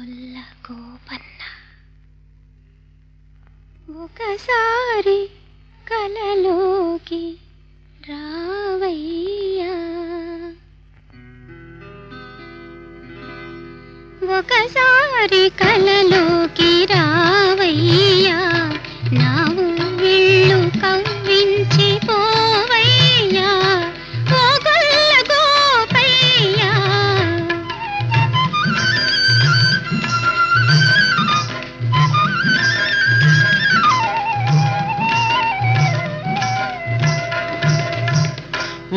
గొల్ల గోపన్న. ఒకసారి కలలోకి రావయ్యా. ఒకసారి కలలోకి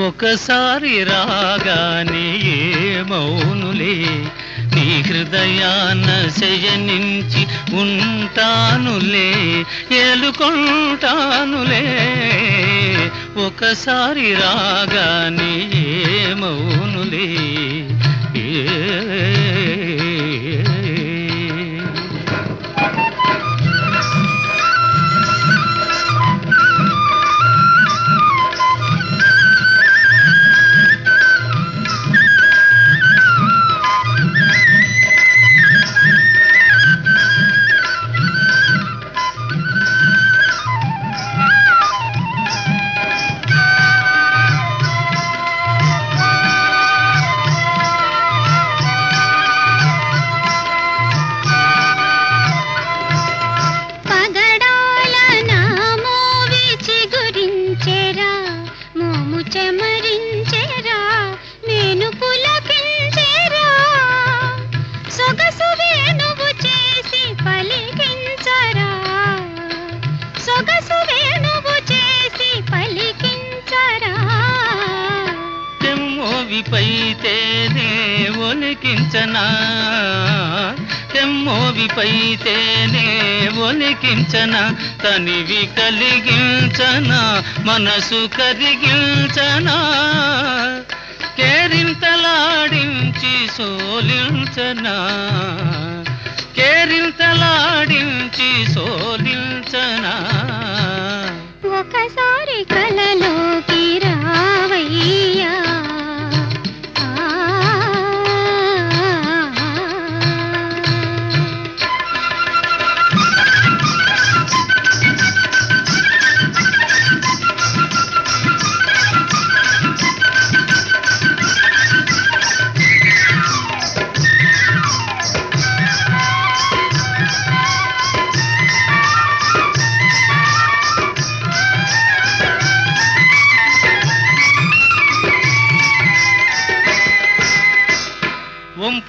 ఒకసారి రాగానే ఏమౌనులే నీ హృదయాన శయనించి ఉంటానులే ఏలుకుంటానులే. ఒకసారి రాగానే ఏమౌనులే ఏ తెమ్మోవిపైతేనే ఒలికించనా? తెమ్మోవిపైతేనే ఒలికించనా? తనివి కలిగించనా? మనసు కరిగించనా? కేరింతలాడించి సోలించనా? కేరింతలాడించి సోలించనా? ఒకసారి కలి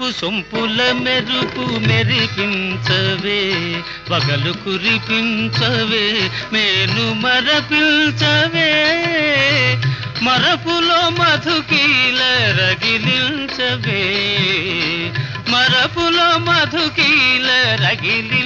వంపు సొంపుల మెరుపు మెరిపించవే పగలు కురిపించవే మేను మరపించవే. మరపులో మధుకీల రగిలించవే మరపులో మధుకీల రగిలించవే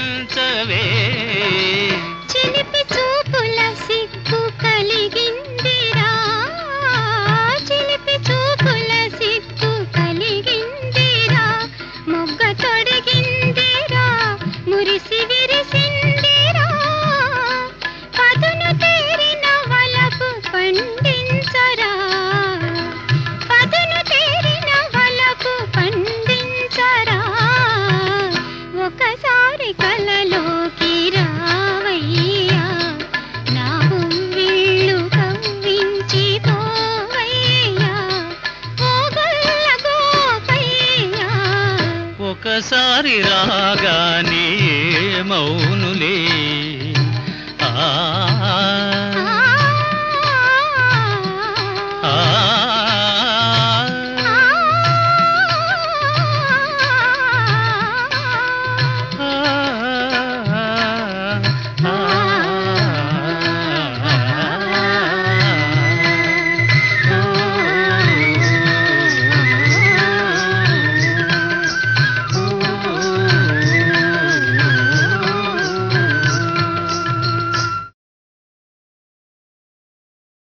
ఒక్కసారి రాగానే మౌనులే. ఆ